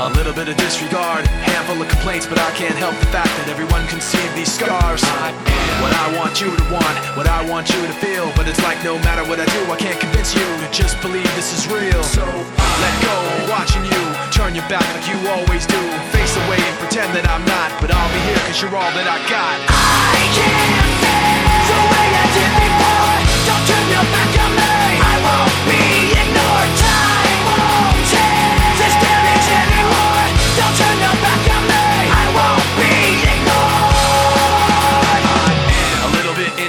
A little bit of disregard, handful of complaints, but I can't help the fact that everyone can see these scars. What I want you to want, what I want you to feel, but it's like no matter what I do, I can't convince you to just believe this is real. So I let go, watching you turn your back like you always do. Face away and pretend that I'm not, but I'll be here cause you're all that I got. I can't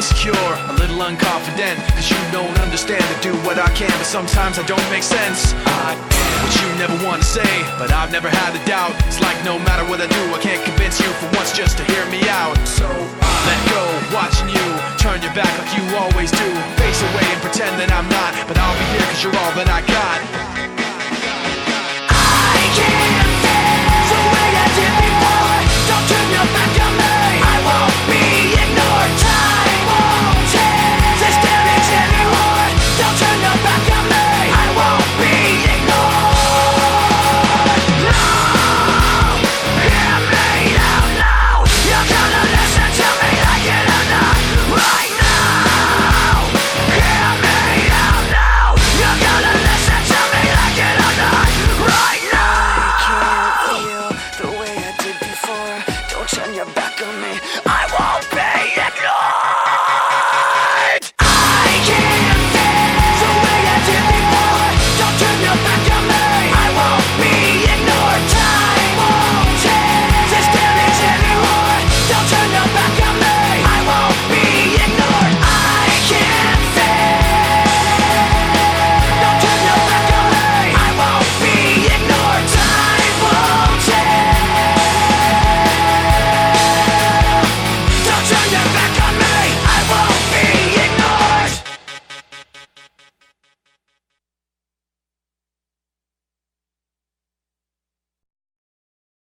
insecure, a little unconfident, cause you don't understand to do what I can, but sometimes I don't make sense. I am what you never want to say, but I've never had a doubt. It's like no matter what I do, I can't convince you for once just to hear me out. So I let go, watching you turn your back like you always do. Face away and pretend that I'm not, but I'll be here cause you're all that I got.